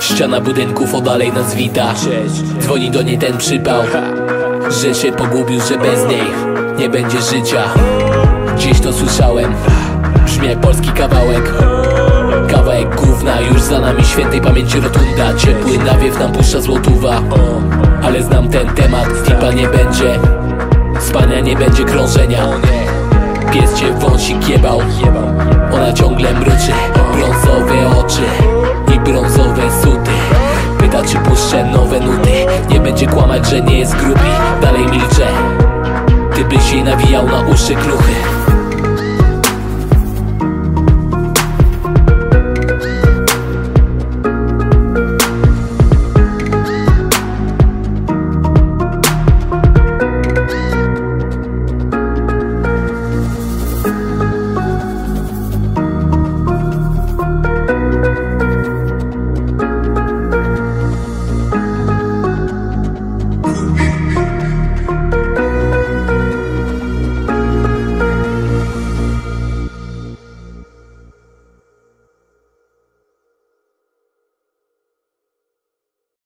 Ściana budynków odalej nas wita. Dzwoni do niej ten przypał Że się pogubił, że bez niej Nie będzie życia. Gdzieś to słyszałem Brzmi jak polski kawałek. Kawałek gówna, już za nami świętej pamięci rotunda. Ciepły nawiew nam puszcza złotuwa Ale znam ten temat, tipa nie będzie Spania nie będzie krążenia. Pies cię wąsik kiebał Ona ciągle mruczy oczy i brązowe suty. Pyta czy puszczę nowe nuty. Nie będzie kłamać, że nie jest grubi Dalej milczę Ty byś jej nawijał na uszy kluchy